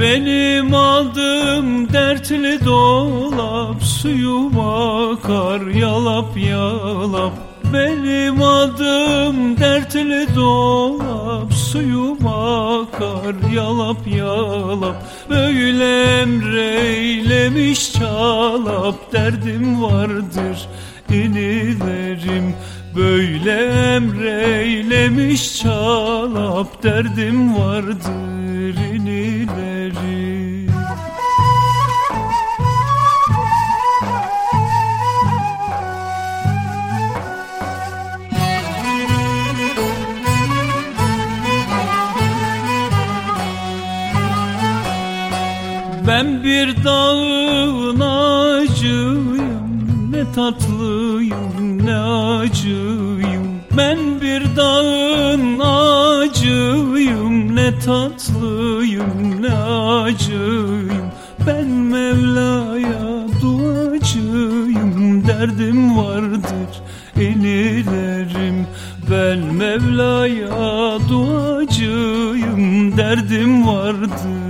Benim adım dertli dolap Suyum akar yalap yalap. Benim adım dertli dolap Suyum akar yalap yalap. Böyle emreylemiş çalap Derdim vardır inilerim. Böyle emreylemiş çalap Derdim vardır inilerim Ben bir dağın ağacıyım Ne tatlıyım ne acıyım. Ben bir dağın ağacıyım Ne tatlıyım ne acıyım. Ben Mevla'ya duacıyım Derdim vardır inilerim Ben Mevla'ya duacıyım Derdim vardır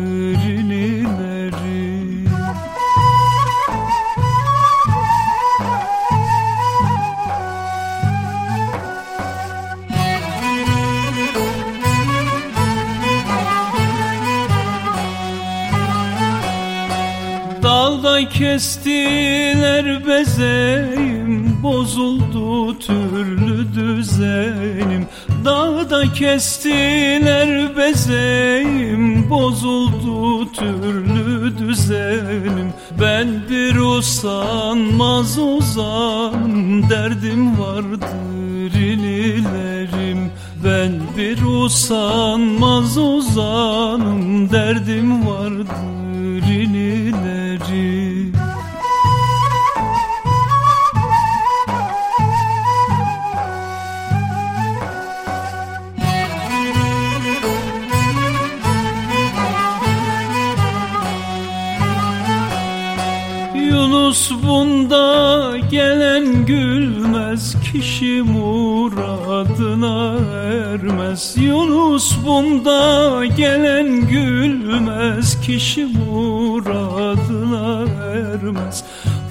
Dalda kestiler bezeyim Bozuldu türlü düzenim. Dağda kestiler bezeyim Bozuldu türlü düzenim. Ben bir usanmaz ozanım Derdim vardır inilerim Ben bir usanmaz ozanım Derdim vardır Bunda gelen gülmez Kişi muradına ermez. Yunus bunda gelen gülmez Kişi muradına ermez.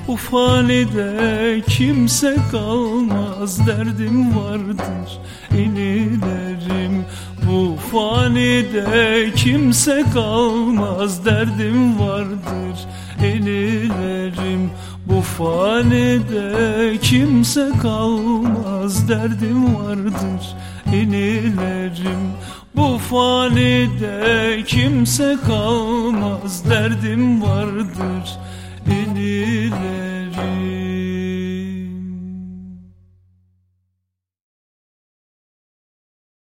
Bu fanide kimse kalmaz Derdim vardır inilerim fanide kimse kalmaz Derdim vardır inilerim Bu fanide kimse kalmaz Derdim vardır inilerim Bu fanide kimse kalmaz Derdim vardır inilerim